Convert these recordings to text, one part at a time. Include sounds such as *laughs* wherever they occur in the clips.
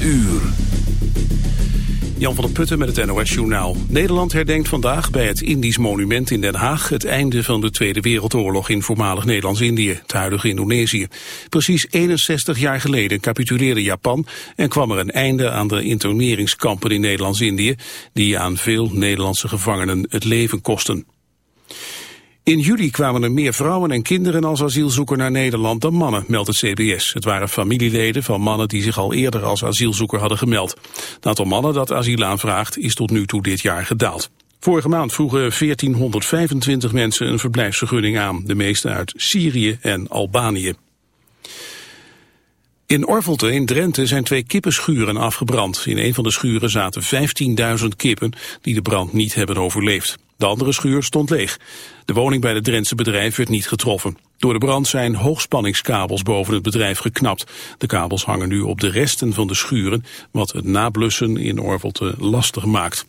uur. Jan van der Putten met het NOS-journaal. Nederland herdenkt vandaag bij het Indisch Monument in Den Haag... het einde van de Tweede Wereldoorlog in voormalig Nederlands-Indië, het huidige Indonesië. Precies 61 jaar geleden capituleerde Japan... en kwam er een einde aan de interneringskampen in Nederlands-Indië... die aan veel Nederlandse gevangenen het leven kosten. In juli kwamen er meer vrouwen en kinderen als asielzoeker naar Nederland dan mannen, meldt het CBS. Het waren familieleden van mannen die zich al eerder als asielzoeker hadden gemeld. Het aantal mannen dat asiel aanvraagt is tot nu toe dit jaar gedaald. Vorige maand vroegen 1425 mensen een verblijfsvergunning aan, de meeste uit Syrië en Albanië. In Orvelte in Drenthe zijn twee kippenschuren afgebrand. In een van de schuren zaten 15.000 kippen die de brand niet hebben overleefd. De andere schuur stond leeg. De woning bij het Drentse bedrijf werd niet getroffen. Door de brand zijn hoogspanningskabels boven het bedrijf geknapt. De kabels hangen nu op de resten van de schuren, wat het nablussen in Orvelte lastig maakt.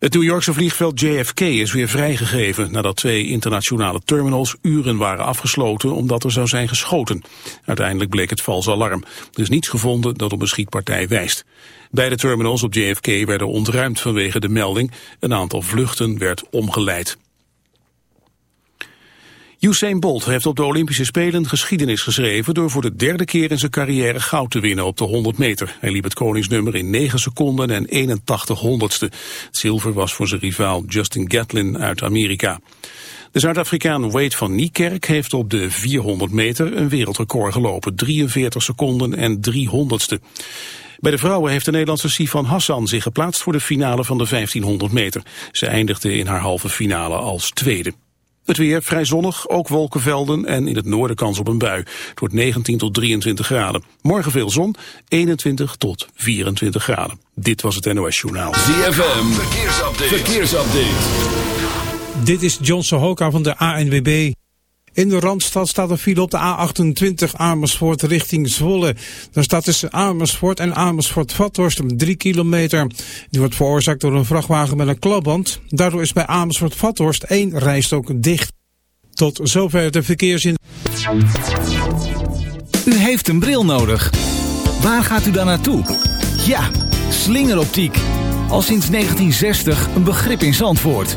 Het New Yorkse vliegveld JFK is weer vrijgegeven nadat twee internationale terminals uren waren afgesloten omdat er zou zijn geschoten. Uiteindelijk bleek het vals alarm. Er is niets gevonden dat op een schietpartij wijst. Beide terminals op JFK werden ontruimd vanwege de melding. Een aantal vluchten werd omgeleid. Usain Bolt heeft op de Olympische Spelen geschiedenis geschreven door voor de derde keer in zijn carrière goud te winnen op de 100 meter. Hij liep het koningsnummer in 9 seconden en 81 honderdste. Zilver was voor zijn rivaal Justin Gatlin uit Amerika. De Zuid-Afrikaan Wade van Niekerk heeft op de 400 meter een wereldrecord gelopen. 43 seconden en 300ste. Bij de vrouwen heeft de Nederlandse Sifan Hassan zich geplaatst voor de finale van de 1500 meter. Ze eindigde in haar halve finale als tweede. Het weer vrij zonnig, ook wolkenvelden en in het noorden kans op een bui. Het wordt 19 tot 23 graden. Morgen veel zon, 21 tot 24 graden. Dit was het NOS Journaal. ZFM, verkeersupdate. verkeersupdate. Dit is John Sohoka van de ANWB. In de Randstad staat een file op de A28 Amersfoort richting Zwolle. Daar staat tussen Amersfoort en Amersfoort-Vathorst 3 kilometer. Die wordt veroorzaakt door een vrachtwagen met een klapband. Daardoor is bij Amersfoort-Vathorst één rijstok dicht. Tot zover de verkeersin. U heeft een bril nodig. Waar gaat u dan naartoe? Ja, slingeroptiek. Al sinds 1960 een begrip in Zandvoort.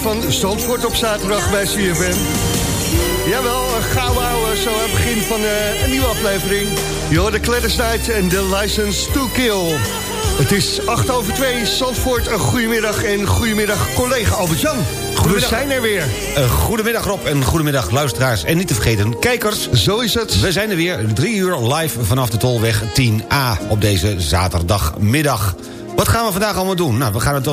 Van Zandvoort op zaterdag bij CFM. Jawel, een gouden ouwe, zo aan het begin van uh, een nieuwe aflevering. Hoort de Night en de License to Kill. Het is 8 over 2, Zandvoort, een goedemiddag en goedemiddag collega Albert-Jan. We zijn er weer. Uh, goedemiddag Rob en goedemiddag luisteraars. En niet te vergeten kijkers. Zo is het. We zijn er weer, drie uur live vanaf de Tolweg 10A op deze zaterdagmiddag. Wat gaan we vandaag allemaal doen? Nou, we gaan het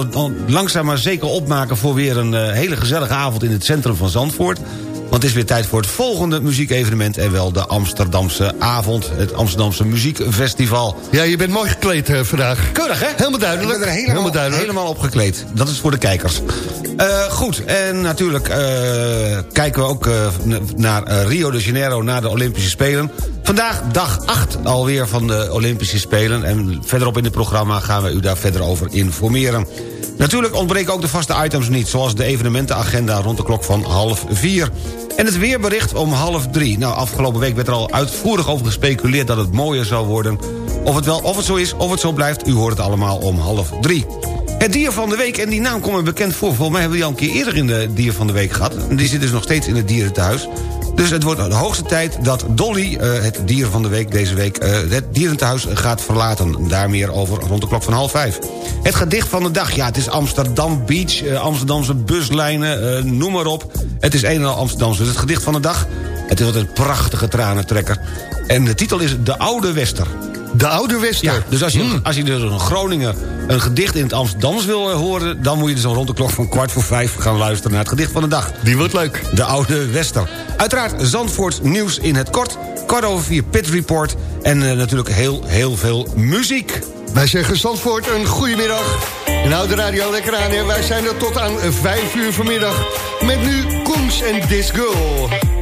langzaam maar zeker opmaken... voor weer een uh, hele gezellige avond in het centrum van Zandvoort. Want het is weer tijd voor het volgende muziekevenement... en wel de Amsterdamse avond, het Amsterdamse Muziekfestival. Ja, je bent mooi gekleed uh, vandaag. Keurig, hè? Helemaal duidelijk. Ik ben er helemaal, helemaal, duidelijk. helemaal op gekleed. Dat is voor de kijkers. Uh, goed, en natuurlijk kijken we ook naar Rio de Janeiro... na de Olympische Spelen. Vandaag dag 8 alweer van de Olympische Spelen. En verderop in het programma gaan we u daar verder over informeren. Natuurlijk ontbreken ook de vaste items niet... zoals de evenementenagenda rond de klok van half vier. En het weerbericht om half drie. Nou, afgelopen week werd er al uitvoerig over gespeculeerd... dat het mooier zou worden. Of het, wel, of het zo is, of het zo blijft, u hoort het allemaal om half drie. Het dier van de week, en die naam komt me bekend voor. Volgens mij hebben we die al een keer eerder in de dier van de week gehad. Die zit dus nog steeds in het dierenthuis. Dus het wordt de hoogste tijd dat Dolly, uh, het dier van de week deze week... Uh, het dierentehuis gaat verlaten. Daar meer over rond de klok van half vijf. Het gedicht van de dag, ja, het is Amsterdam Beach... Uh, Amsterdamse buslijnen, noem maar op. Het is een en al Amsterdamse. Dus het gedicht van de dag, het is een prachtige tranentrekker. En de titel is De Oude Wester. De Oude Wester. Ja, dus als je, hmm. als je dus een Groningen een gedicht in het Amsterdams wil horen... dan moet je dus rond de klok van kwart voor vijf gaan luisteren naar het gedicht van de dag. Die wordt leuk. De Oude Wester. Uiteraard Zandvoort nieuws in het kort. Kwart over vier Pit Report. En uh, natuurlijk heel, heel veel muziek. Wij zeggen Zandvoort een goedemiddag. En houd de radio lekker aan. Hè. Wij zijn er tot aan vijf uur vanmiddag. Met nu Koens en This Girl.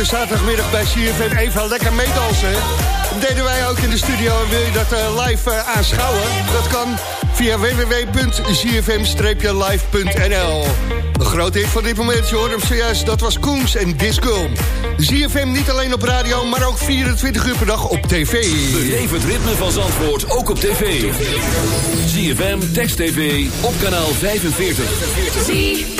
De zaterdagmiddag bij CFM even lekker meedansen. Dat deden wij ook in de studio. Wil je dat eh, live eh, aanschouwen? Dat kan via www.zfm-live.nl Een grote hit van dit moment, je hem zojuist. Dat was Koens en Disco. ZFM niet alleen op radio, maar ook 24 uur per dag op tv. Beleef het ritme van Zandvoort ook op tv. ZFM, Text TV, op kanaal 45.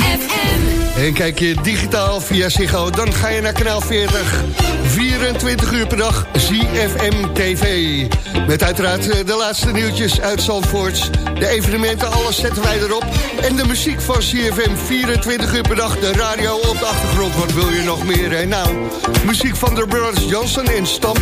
En kijk je digitaal via Ziggo, dan ga je naar kanaal 40. 24 uur per dag, ZFM TV. Met uiteraard eh, de laatste nieuwtjes uit Zandvoort. De evenementen, alles zetten wij erop. En de muziek van ZFM, 24 uur per dag. De radio op de achtergrond, wat wil je nog meer? Hè? Nou, muziek van de Brothers Johnson en Stamp.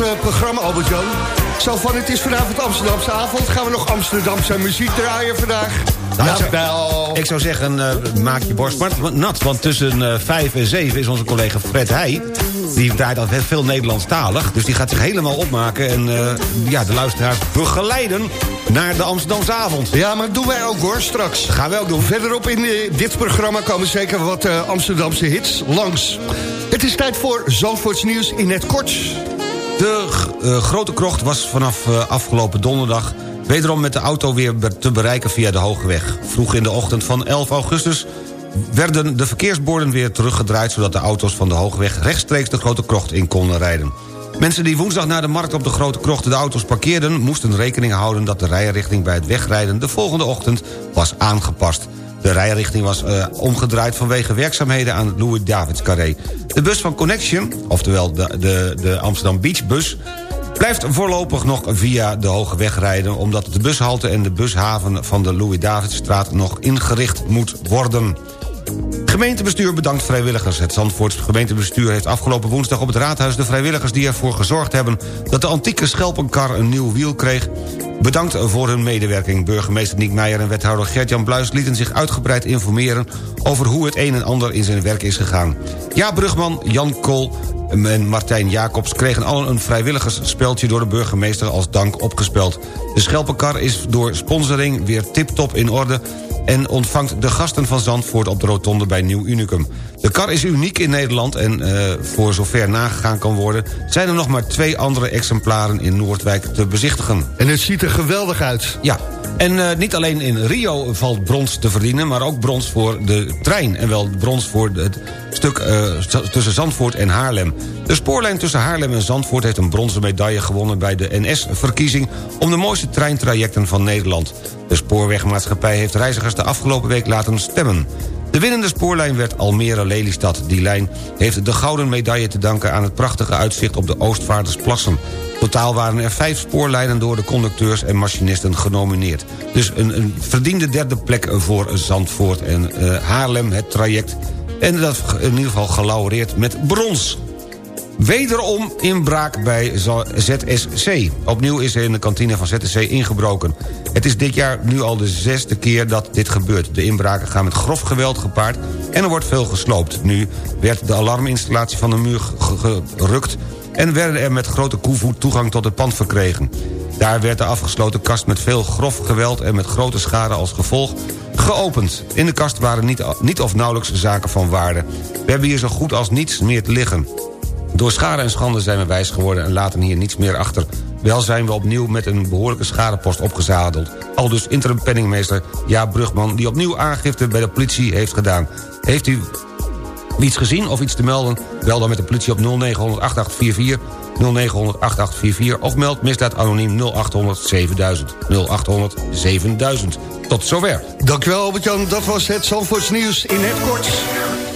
Dit eh, programma, Albert-Jan. Zo van, het is vanavond Amsterdamse avond. Gaan we nog Amsterdamse muziek draaien vandaag? Nou, ik, zou, Jawel. ik zou zeggen, eh, maak je borst maar nat. Want tussen eh 5 en 7 is onze collega Fred Heij... die draait al veel Nederlandstalig. Dus die gaat zich helemaal opmaken... en ja, de luisteraars begeleiden naar de Amsterdamse avond. Ja, maar dat doen wij ook hoor, straks. Dat gaan wij ook doen. Verderop in dit programma komen zeker wat Amsterdamse hits langs. Het is tijd voor Zandvoorts nieuws in het kort. De eh, Grote Krocht was vanaf eh, afgelopen donderdag Wederom met de auto weer te bereiken via de Hoge Weg. Vroeg in de ochtend van 11 augustus werden de verkeersborden weer teruggedraaid... zodat de auto's van de Hoogweg rechtstreeks de Grote Krocht in konden rijden. Mensen die woensdag naar de markt op de Grote Krocht de auto's parkeerden... moesten rekening houden dat de rijrichting bij het wegrijden... de volgende ochtend was aangepast. De rijrichting was uh, omgedraaid vanwege werkzaamheden aan het Louis-Davids-carré. De bus van Connection, oftewel de, de, de Amsterdam Beach bus blijft voorlopig nog via de Hoge Weg rijden... omdat de bushalte en de bushaven van de Louis-Davidstraat nog ingericht moet worden. Gemeentebestuur bedankt vrijwilligers. Het Zandvoorts gemeentebestuur heeft afgelopen woensdag op het raadhuis... de vrijwilligers die ervoor gezorgd hebben dat de antieke schelpenkar een nieuw wiel kreeg... Bedankt voor hun medewerking. Burgemeester Niek Meijer en wethouder Gert-Jan Bluis... lieten zich uitgebreid informeren over hoe het een en ander in zijn werk is gegaan. Ja, Brugman, Jan Kool en Martijn Jacobs kregen allen een vrijwilligersspeltje door de burgemeester als dank opgespeld. De schelpenkar is door sponsoring weer tip-top in orde en ontvangt de gasten van Zandvoort op de rotonde bij Nieuw Unicum. De kar is uniek in Nederland en uh, voor zover nagegaan kan worden... zijn er nog maar twee andere exemplaren in Noordwijk te bezichtigen. En het ziet er geweldig uit. Ja, en uh, niet alleen in Rio valt brons te verdienen... maar ook brons voor de trein. En wel brons voor het stuk uh, tussen Zandvoort en Haarlem. De spoorlijn tussen Haarlem en Zandvoort heeft een bronzen medaille gewonnen... bij de NS-verkiezing om de mooiste treintrajecten van Nederland. De spoorwegmaatschappij heeft reizigers de afgelopen week laten stemmen. De winnende spoorlijn werd Almere-Lelystad. Die lijn heeft de gouden medaille te danken aan het prachtige uitzicht op de Oostvaardersplassen. Totaal waren er vijf spoorlijnen door de conducteurs en machinisten genomineerd. Dus een, een verdiende derde plek voor Zandvoort en uh, Haarlem, het traject. En dat in ieder geval gelaureerd met brons. Wederom inbraak bij ZSC. Opnieuw is er in de kantine van ZSC ingebroken. Het is dit jaar nu al de zesde keer dat dit gebeurt. De inbraken gaan met grof geweld gepaard en er wordt veel gesloopt. Nu werd de alarminstallatie van de muur gerukt... en werden er met grote koevoet toegang tot het pand verkregen. Daar werd de afgesloten kast met veel grof geweld... en met grote schade als gevolg geopend. In de kast waren niet, niet of nauwelijks zaken van waarde. We hebben hier zo goed als niets meer te liggen. Door schade en schande zijn we wijs geworden en laten hier niets meer achter. Wel zijn we opnieuw met een behoorlijke schadepost opgezadeld. Al dus interim penningmeester Jaap Brugman... die opnieuw aangifte bij de politie heeft gedaan. Heeft u iets gezien of iets te melden? Bel dan met de politie op 0900 8844 0900 8844 of meld misdaad anoniem 0800 7000 0800 7000. Tot zover. Dankjewel Albert-Jan, dat was het Zandvoorts nieuws in het kort.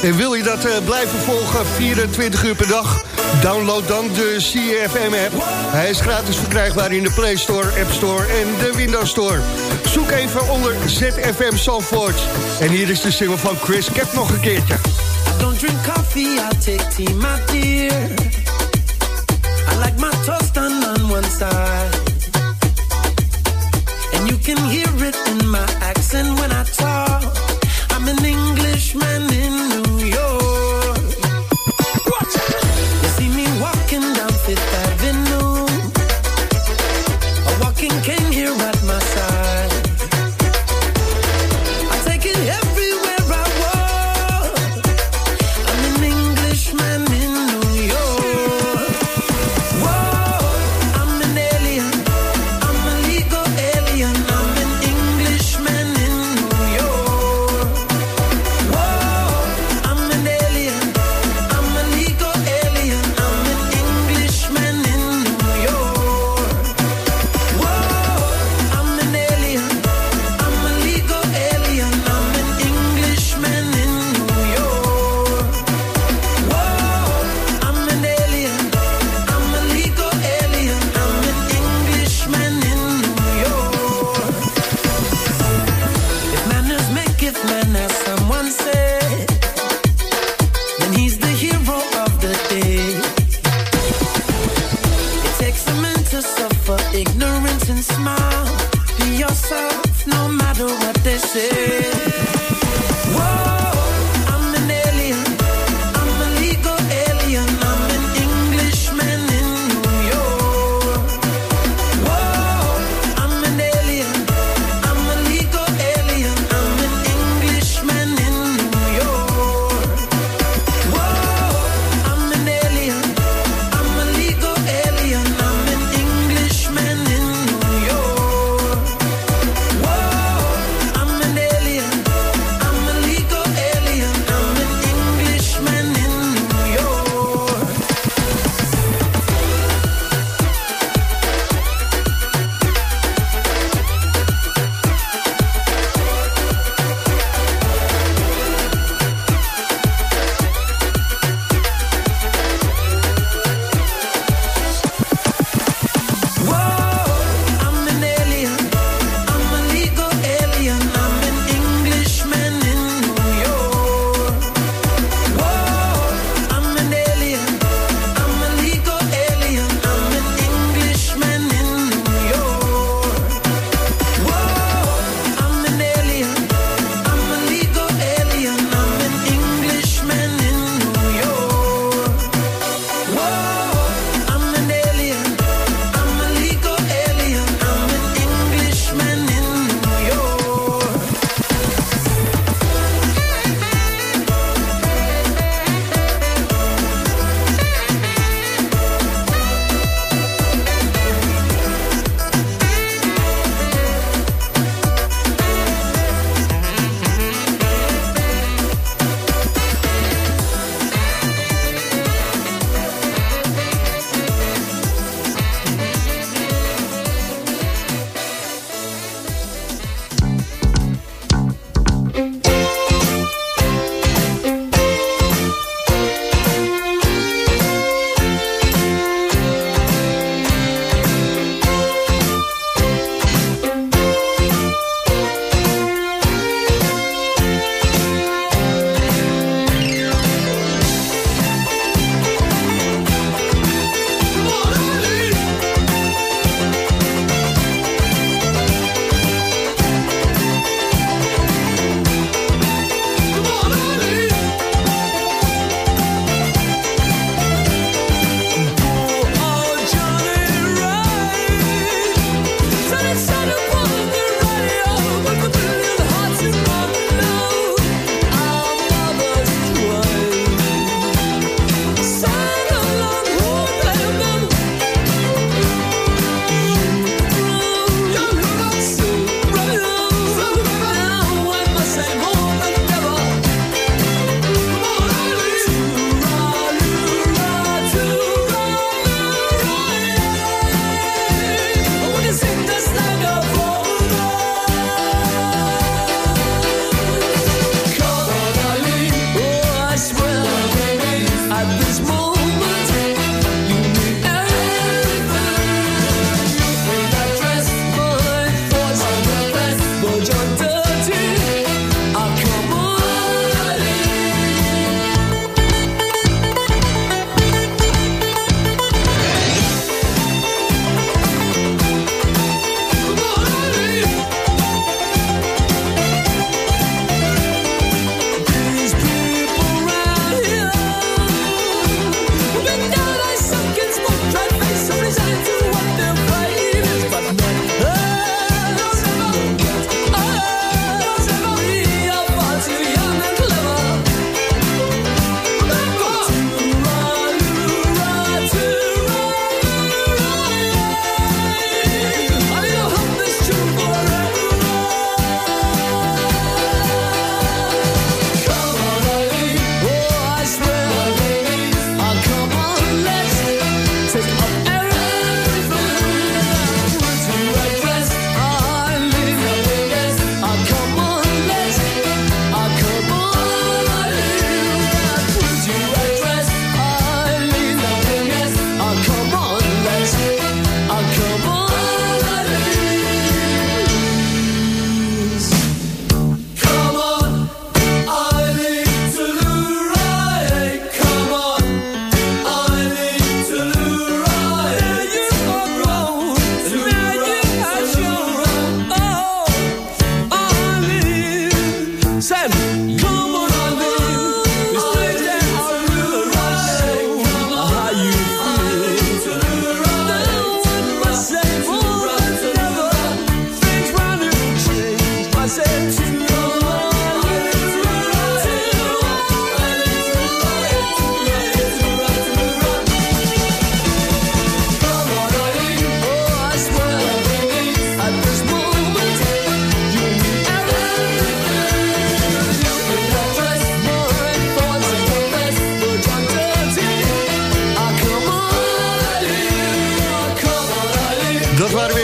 En wil je dat uh, blijven volgen 24 uur per dag? Download dan de CFM-app. Hij is gratis verkrijgbaar in de Play Store, App Store en de Windows Store. Zoek even onder ZFM Zandvoort. En hier is de single van Chris Cap nog een keertje. I don't drink coffee, I take tea, my dear. I like my toast on, on one side. And you can hear it in my accent when I talk. I'm an Englishman in New York. Be yourself, no matter what they say.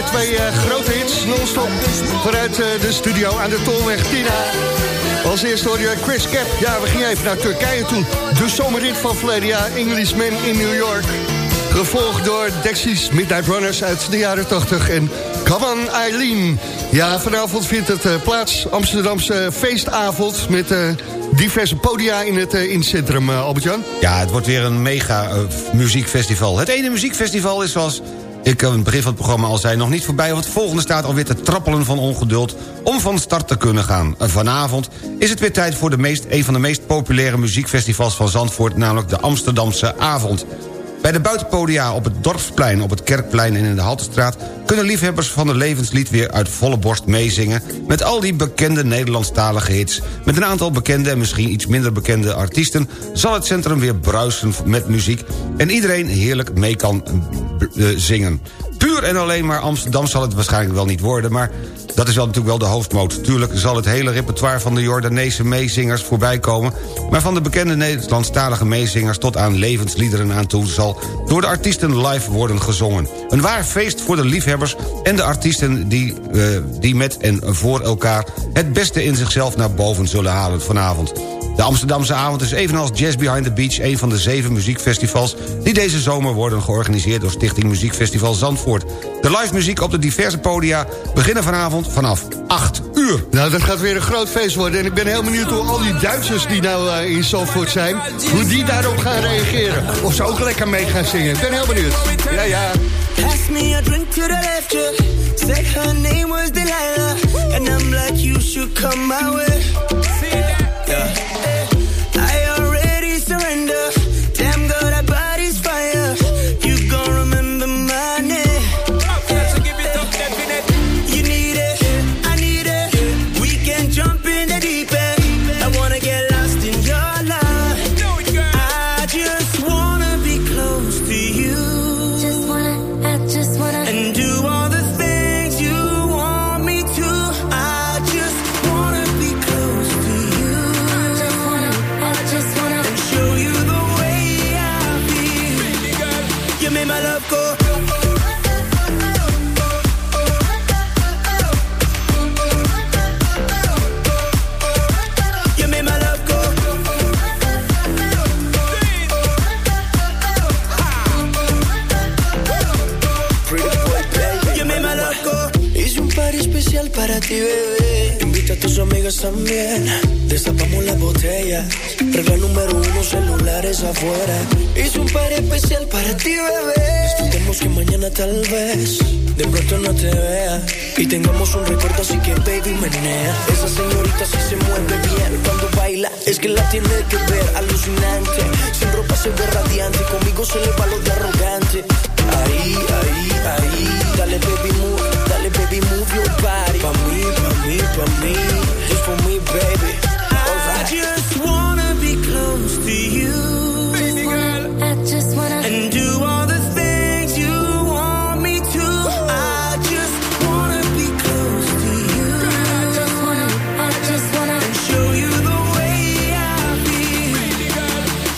Twee eh, grote hits non-stop vanuit eh, de studio aan de Tolweg Tina. Als eerste hoorde je Chris Cap. Ja, we gingen even naar Turkije toen. De zomerrit van jaar, Englishman in New York. Gevolgd door Dexys Midnight Runners uit de jaren 80 en on Eileen. Ja, vanavond vindt het eh, plaats, Amsterdamse feestavond... met diverse podia in het, in centrum, Albert-Jan. Ja, het wordt weer een mega muziekfestival. Het ene muziekfestival is zoals ik aan het begin van het programma al zei... nog niet voorbij, want het volgende staat alweer te trappelen van ongeduld... om van start te kunnen gaan. Vanavond is het weer tijd voor de meest, een van de meest populaire muziekfestivals van Zandvoort... namelijk de Amsterdamse Avond. Bij de buitenpodia op het Dorpsplein, op het Kerkplein en in de Haltestraat... kunnen liefhebbers van de levenslied weer uit volle borst meezingen... met al die bekende Nederlandstalige hits. Met een aantal bekende en misschien iets minder bekende artiesten... zal het centrum weer bruisen met muziek... en iedereen heerlijk mee kan eh, zingen. Puur en alleen maar Amsterdam zal het waarschijnlijk wel niet worden... maar dat is wel natuurlijk wel de hoofdmoot. Tuurlijk zal het hele repertoire van de Jordaanese meezingers voorbij komen... maar van de bekende Nederlandstalige meezingers... tot aan levensliederen aan toe zal door de artiesten live worden gezongen. Een waar feest voor de liefhebbers en de artiesten... die, uh, die met en voor elkaar het beste in zichzelf naar boven zullen halen vanavond. De Amsterdamse avond is evenals Jazz Behind the Beach... een van de zeven muziekfestivals die deze zomer worden georganiseerd... door Stichting Muziekfestival Zandvoort. De live muziek op de diverse podia beginnen vanavond vanaf 8 uur. Nou, dat gaat weer een groot feest worden. En ik ben heel benieuwd hoe al die Duitsers die nou uh, in Zandvoort zijn... hoe die daarop gaan reageren. Of ze ook lekker mee gaan zingen. Ik ben heel benieuwd. Ja, ja. Pass me a drink to the left, yeah. Said her name was Delilah. And I'm like, you should come my way. Afuera. Hice un party especial para ti, bebé. Disfrutemos que mañana tal vez de pronto no te vea. Y tengamos un recuerdo, así que baby menea. Esa señorita sí se mueve bien cuando baila. Es que la tiene que ver alucinante. Sin ropa se ve radiante. Conmigo se le va de arrogante. Ahí, ahí, ahí. Dale baby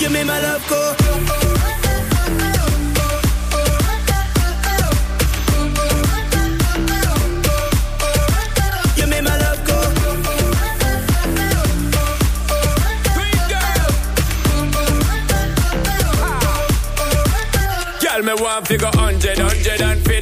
You made my love go. Me want figure hundred, hundred and it.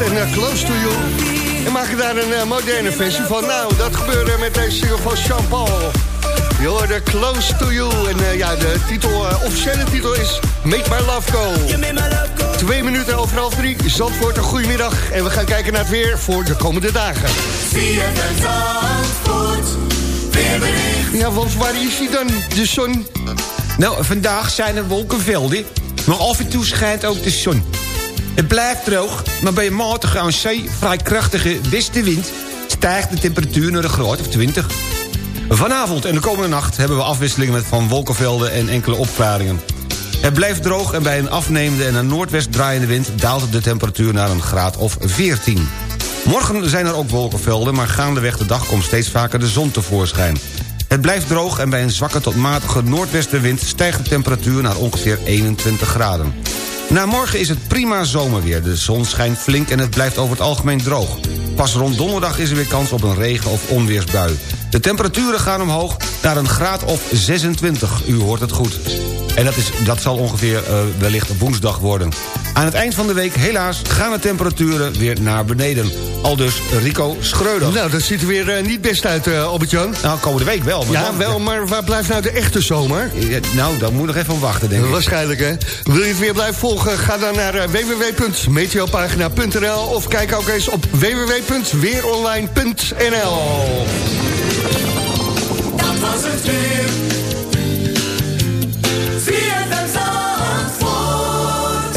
en eh, Close to You... en maken daar een eh, moderne versie van. Nou, dat gebeurde met deze single van Jean Paul. Je hoorde Close to You. En ja, de titel, officiële titel is Make My Love Go. Twee minuten over half drie. Zandvoort, een goedemiddag. En we gaan kijken naar het weer voor de komende dagen. Ja, want waar is hij dan, de zon? Nou, vandaag zijn er wolkenvelden, maar af en toe schijnt ook de zon. Het blijft droog, maar bij een matige aan zee vrij krachtige westenwind... stijgt de temperatuur naar een graad of 20. Vanavond en de komende nacht hebben we afwisselingen van wolkenvelden en enkele opklaringen. Het blijft droog en bij een afnemende en naar noordwest draaiende wind... daalt de temperatuur naar een graad of 14. Morgen zijn er ook wolkenvelden, maar gaandeweg de dag komt steeds vaker de zon tevoorschijn. Het blijft droog en bij een zwakke tot matige noordwestenwind... stijgt de temperatuur naar ongeveer 21 graden. Na morgen is het prima zomerweer. De zon schijnt flink en het blijft over het algemeen droog. Pas rond donderdag is er weer kans op een regen- of onweersbui. De temperaturen gaan omhoog naar een graad of 26. U hoort het goed. En dat, is, dat zal ongeveer uh, wellicht woensdag worden. Aan het eind van de week, helaas, gaan de temperaturen weer naar beneden. Al dus Rico Schreuder. Nou, dat ziet er weer uh, niet best uit, uh, Albert-Jan. Nou, komende week wel. Maar ja, dan, wel, maar waar blijft nou de echte zomer? Ja, nou, daar moet je nog even wachten, denk ik. Waarschijnlijk, hè. Wil je het weer blijven volgen? Ga dan naar www.meteopagina.nl of kijk ook eens op www.weeronline.nl Dat was het weer.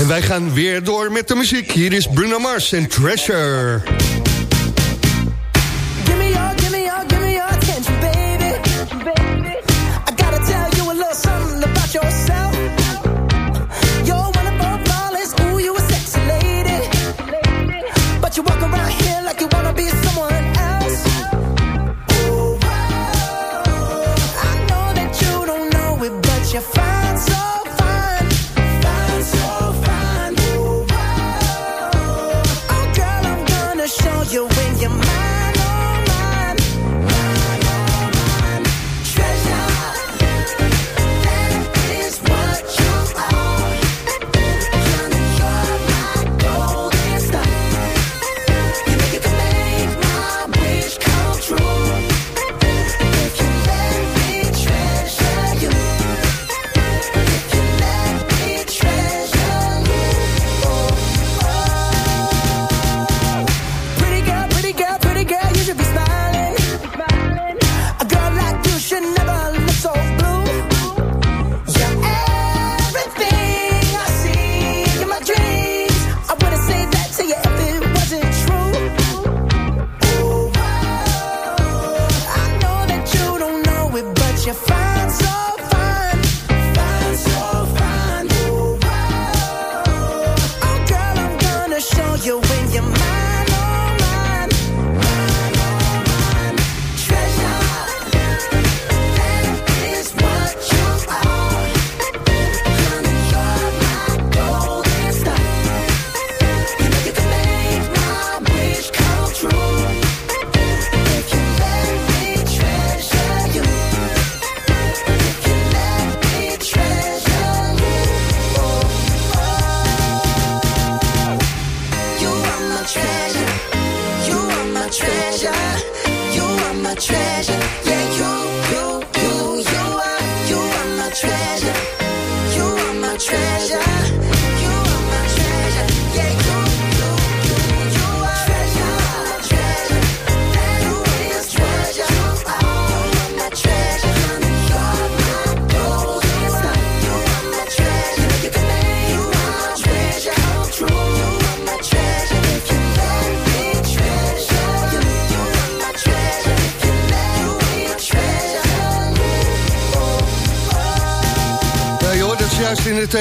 Wij gaan weer door met de muziek. Hier is Bruno Mars en Treasure.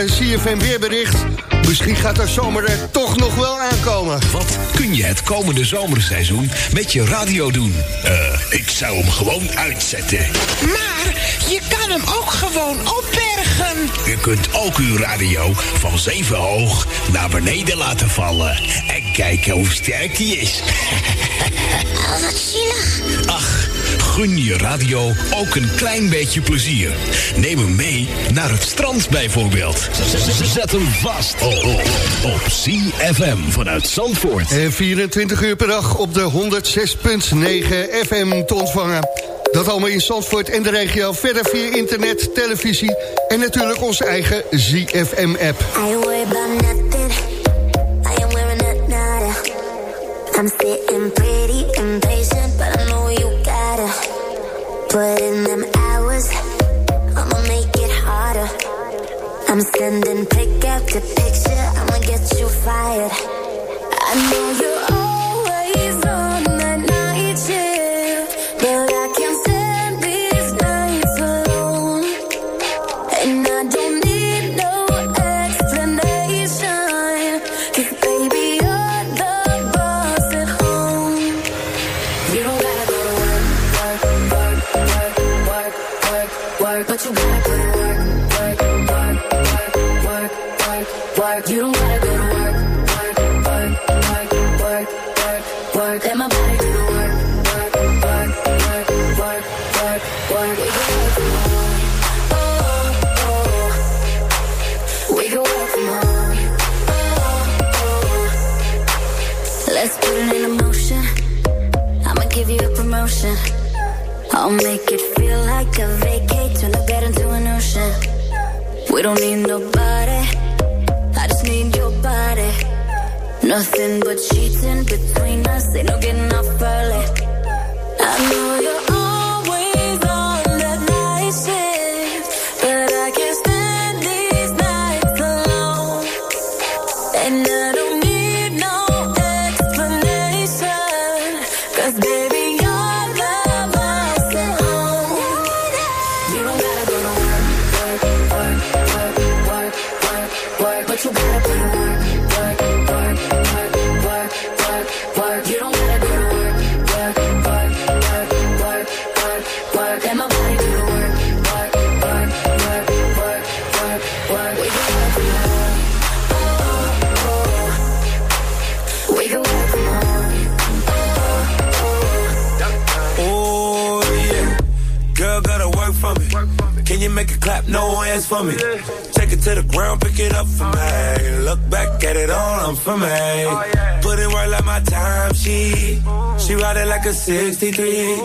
CFM weerbericht. Misschien gaat er zomer er toch nog wel aankomen. Wat kun je het komende zomerseizoen met je radio doen? Eh, ik zou hem gewoon uitzetten. Maar je kan hem ook gewoon opbergen. U kunt ook uw radio van zeven hoog naar beneden laten vallen. En kijken hoe sterk die is. Oh, wat zielig. Ach, gun je radio ook een klein beetje plezier. Neem hem mee naar het strand bijvoorbeeld. Zet hem vast op, ZFM vanuit Zandvoort. En 24 uur per dag op de 106.9 FM te ontvangen. Dat allemaal in Zandvoort en de regio. Verder via internet, televisie en natuurlijk onze eigen ZFM-app. Put in them hours. I'ma make it harder. I'm sending pick after picture. I'ma get you fired. I know you're I'll make it feel like a vacate, turn the bed into an ocean. We don't need nobody, I just need your body. Nothing but cheating between us, ain't no getting off early. I know you're for me. Take it to the ground, pick it up for me. Look back at it all, I'm for me. Put it right like my time she. She ride it like a 63.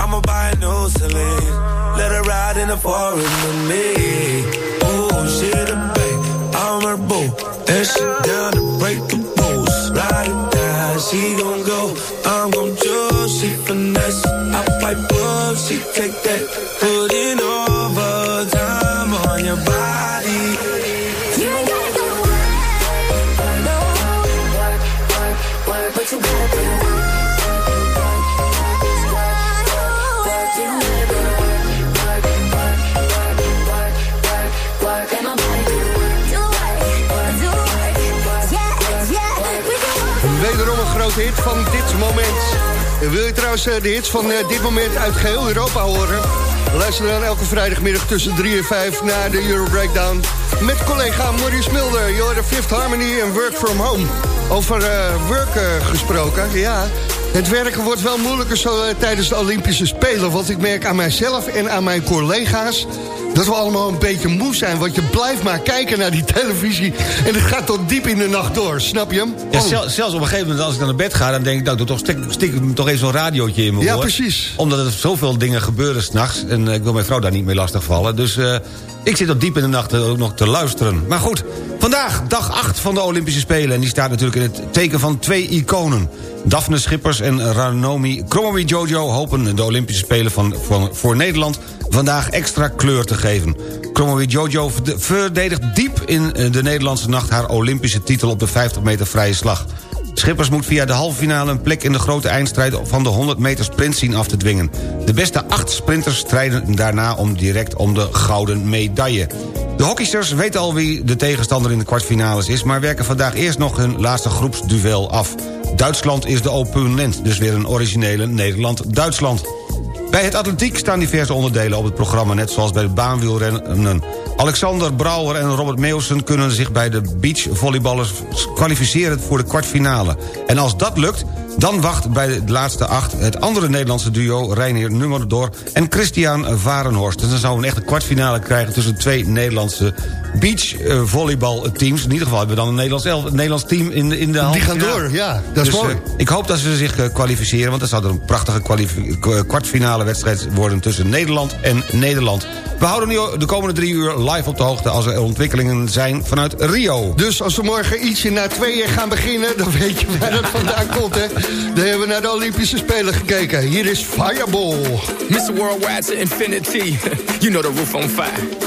I'ma buy a new Celine. Let her ride in the forest with me. Oh, she the babe, I'm her boo. And she down to break the rules. Ride it down, she gon' go. I'm gon' choose, she finesse. I pipe up, she take that. Put it overtime Wederom een grote hit van dit moment. En wil je trouwens eh, de hits van eh, dit moment uit geheel Europa horen? Luister dan elke vrijdagmiddag tussen 3 en 5 naar de Euro Breakdown. Met collega Maurice. Je hoorde Fifth Harmony en Work From Home. Over eh, work gesproken, ja. Het werken wordt wel moeilijker zo tijdens de Olympische Spelen. Want ik merk aan mijzelf en aan mijn collega's... dat we allemaal een beetje moe zijn. Want je blijft maar kijken naar die televisie... en het gaat tot diep in de nacht door, snap je hem? Ja, Oh. zel- zelfs op een gegeven moment als ik naar bed ga... dan denk ik, nou, doe toch, stik, stik ik toch even zo'n radiootje in mijn Ja, precies. Omdat er zoveel dingen gebeuren s'nachts. En eh, ik wil mijn vrouw daar niet mee lastigvallen. Dus eh, ik zit tot diep in de nacht eh, ook nog te luisteren. Maar goed, vandaag dag 8 van de Olympische Spelen. En die staat natuurlijk in het teken van twee iconen. Daphne Schippers en Ranomi Kromowee Jojo hopen de Olympische Spelen van, van, voor Nederland vandaag extra kleur te geven. Kromowee Jojo verde- verdedigt diep in eh, de Nederlandse nacht haar Olympische titel op de 50 meter vrije slag. Schippers moet via de halve finale een plek in de grote eindstrijd van de 100 meter sprint zien af te dwingen. De beste acht sprinters strijden daarna om direct om de gouden medaille. De hockeysters weten al wie de tegenstander in de kwartfinales is... maar werken vandaag eerst nog hun laatste groepsduel af. Duitsland is de opponent, dus weer een originele Nederland-Duitsland. Bij het atletiek staan diverse onderdelen op het programma... net zoals bij het baanwielrennen. Alexander Brouwer en Robert Meeuwsen kunnen zich bij de beachvolleyballers kwalificeren voor de kwartfinale. En als dat lukt, Dan wacht bij de laatste acht het andere Nederlandse duo... Reinier Nummerdor en Christian Varenhorst. Dus dan zouden we een echte kwartfinale krijgen... tussen twee Nederlandse beachvolleybalteams. In ieder geval hebben we dan een Nederlands, elf, een Nederlands team in de, in de halve Die gaan door, ja. Dat is Dus, mooi. eh, ik hoop dat ze zich eh, kwalificeren... want dat zou dan een prachtige kwartfinale wedstrijd worden... tussen Nederland en Nederland. We houden u de komende drie uur live op de hoogte... als er ontwikkelingen zijn vanuit Rio. Dus als we morgen ietsje na tweeën gaan beginnen... dan weet je waar dat vandaan komt, hè. Dan hebben we naar de Olympische Spelen gekeken. Hier is Fireball. Mr. Worldwide to infinity. *laughs* you know the roof on fire.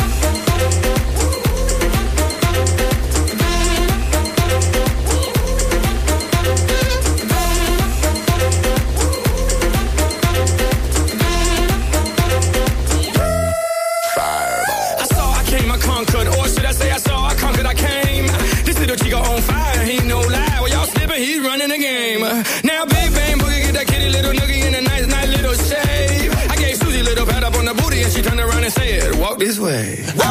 Hey.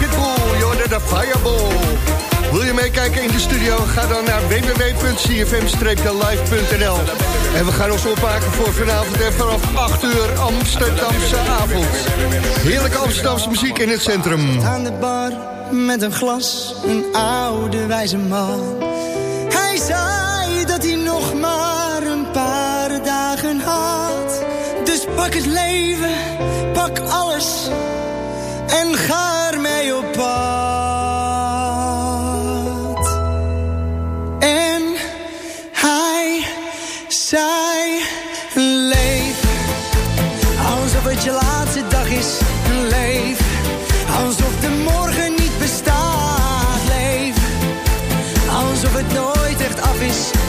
Pitbull. Je hoorde de Fireball. Wil je meekijken in de studio? Ga dan naar www.cfm-live.nl En we gaan ons opmaken voor vanavond en vanaf 8 uur Amsterdamse avond. Heerlijke Amsterdamse muziek in het centrum. aan de bar met een glas, een oude wijze man. Hij zei dat hij nog maar een paar dagen had. Dus pak het leven, pak alles en ga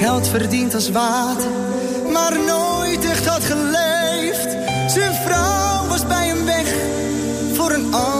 Geld verdiend als water, maar nooit echt had geleefd. Zijn vrouw was bij hem weg, voor een ander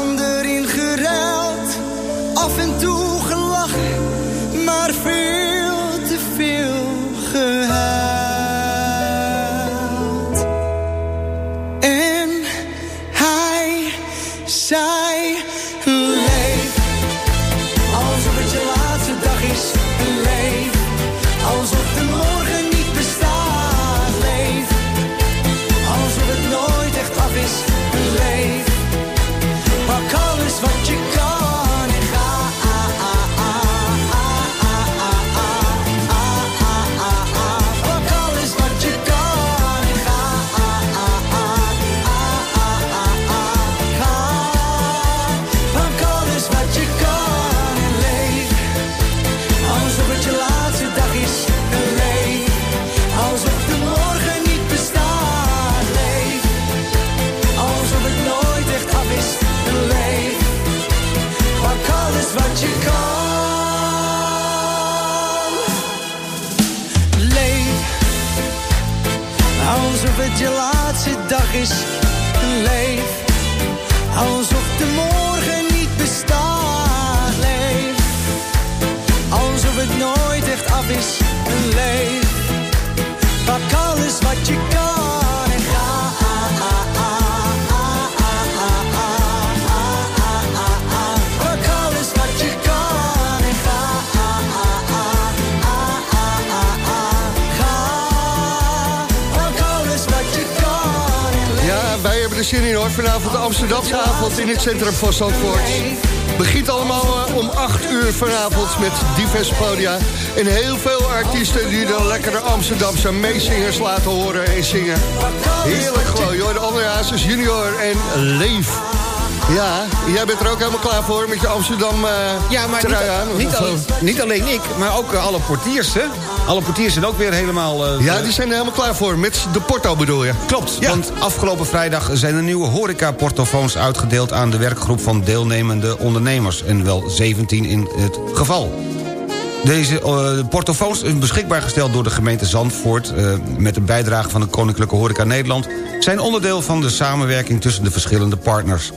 het centrum van Zandvoort. Begint allemaal eh, om 8 uur vanavond met diverse podia. En heel veel artiesten die dan lekkere Amsterdamse meezingers laten horen en zingen. Heerlijk gewoon, joh. De Hazes junior en Leef. Ja, jij bent er ook helemaal klaar voor met je Amsterdam eh Ja, maar trui aan. niet, niet, alleen, niet alleen ik, maar ook eh, alle portiers, hè? Alle portiers zijn ook weer helemaal... eh, Ja, die zijn er helemaal klaar voor. Met de porto bedoel je? Klopt, want afgelopen vrijdag zijn er nieuwe horeca-portofoons uitgedeeld... aan de werkgroep van deelnemende ondernemers. En wel 17 in het geval. Deze portofoons beschikbaar gesteld door de gemeente Zandvoort... met een bijdrage van de Koninklijke Horeca Nederland... zijn onderdeel van de samenwerking tussen de verschillende partners.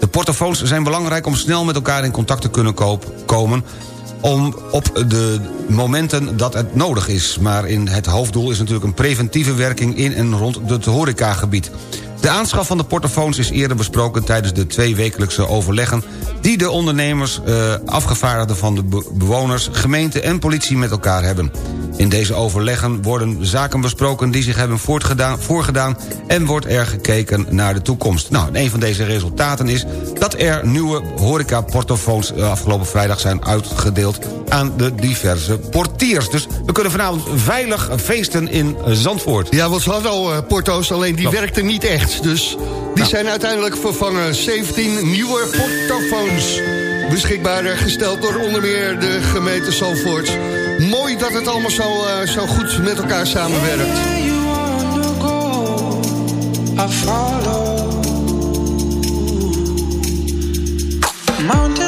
De portofoons zijn belangrijk om snel met elkaar in contact te kunnen komen om op de momenten dat het nodig is. Maar in het hoofddoel is natuurlijk een preventieve werking in en rond het horecagebied. De aanschaf van de portofoons is eerder besproken tijdens de twee wekelijkse overleggen... die de ondernemers, eh, afgevaardigden van de be- bewoners, gemeente en politie met elkaar hebben. In deze overleggen worden zaken besproken die zich hebben voortgedaan, voorgedaan... en wordt er gekeken naar de toekomst. Nou, en een van deze resultaten is dat er nieuwe horeca-portofoons... eh, afgelopen vrijdag zijn uitgedeeld aan de diverse portiers. Dus we kunnen vanavond veilig feesten in Zandvoort. Ja, want ze hadden al eh, porto's, alleen die Klopt. werkten niet echt. Dus die zijn uiteindelijk vervangen. 17 nieuwe portofoons. Beschikbaar gesteld door onder meer de gemeente Zandvoort. Mooi dat het allemaal zo, eh, zo goed met elkaar samenwerkt. Mountain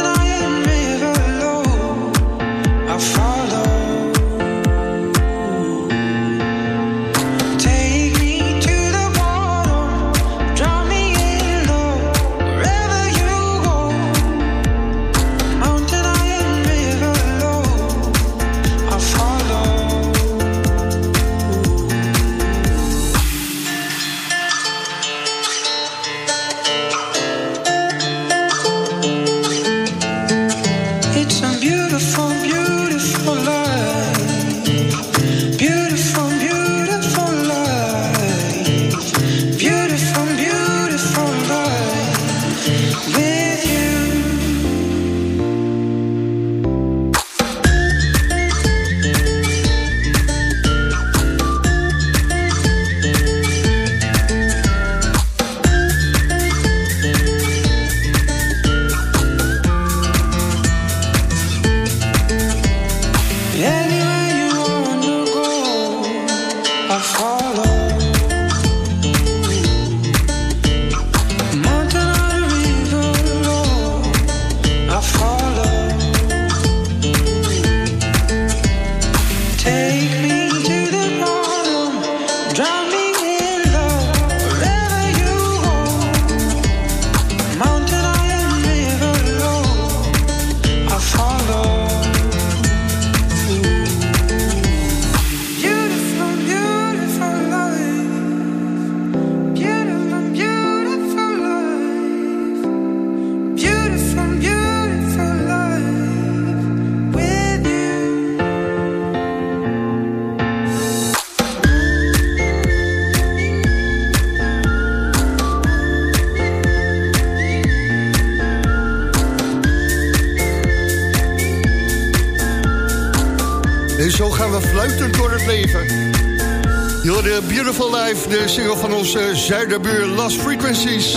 zuiderbuur Lost Frequencies.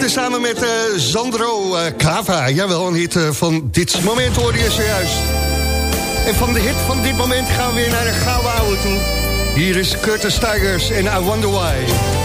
Tezamen met eh, Sandro eh, Cava. Jawel, een hit eh, van dit moment hoorde je zojuist. En van de hit van dit moment gaan we weer naar de gouden oude toe. Hier is Curtis Tigers en I Wonder Why.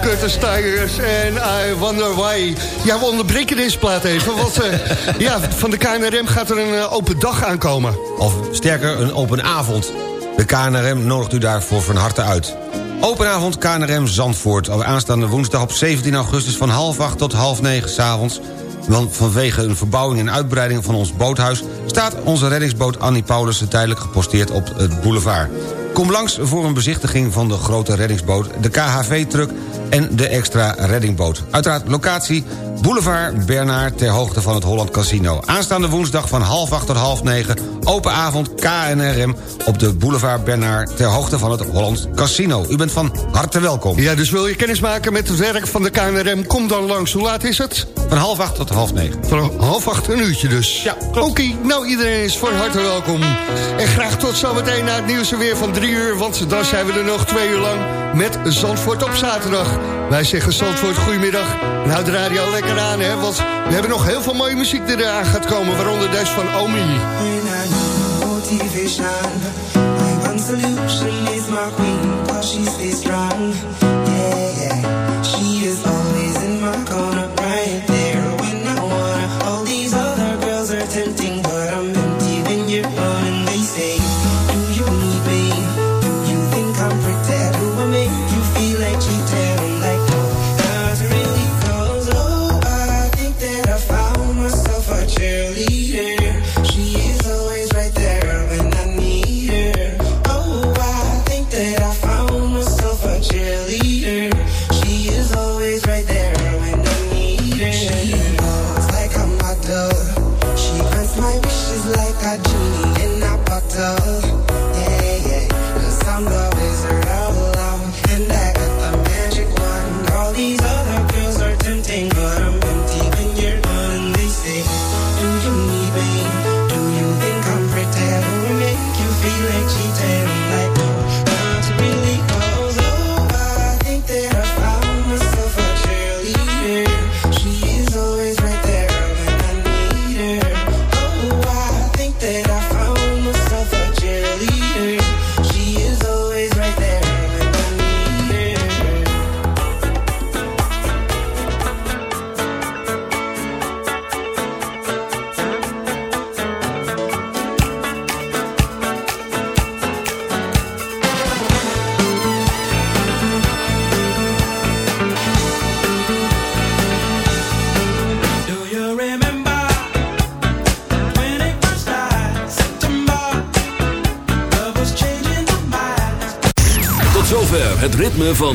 Curtis Tigers en I Wonder Why. Ja, we onderbreken deze plaat even, want eh, *laughs* ja, van de KNRM gaat er een eh, open dag aankomen. Of sterker, een open avond. De KNRM nodigt u daarvoor van harte uit. Open avond KNRM Zandvoort. Aanstaande woensdag op 17 augustus van half acht tot half negen s'avonds. Want vanwege een verbouwing en uitbreiding van ons boothuis... staat onze reddingsboot Annie Paulussen tijdelijk geposteerd op het boulevard. Kom langs voor een bezichtiging van de grote reddingsboot... de KHV-truck en de extra reddingboot. Uiteraard locatie Boulevard Bernard ter hoogte van het Holland Casino. Aanstaande woensdag van half acht tot half negen... open avond KNRM op de Boulevard Bernard... ter hoogte van het Holland Casino. U bent van harte welkom. Ja, dus wil je kennis maken met het werk van de KNRM? Kom dan langs. Hoe laat is het? Van half acht tot half negen. Van half acht een uurtje dus. Ja, Oké, nou iedereen is van harte welkom. En graag tot zometeen na het nieuws weer van drie uur... want dan zijn we er nog twee uur lang met Zandvoort op zaterdag. Wij zeggen Zandvoort goedemiddag. En houd de radio lekker aan, hè, want we hebben nog heel veel mooie muziek die eraan gaat komen... waaronder deze van Omi. yeah. She is always in my corner,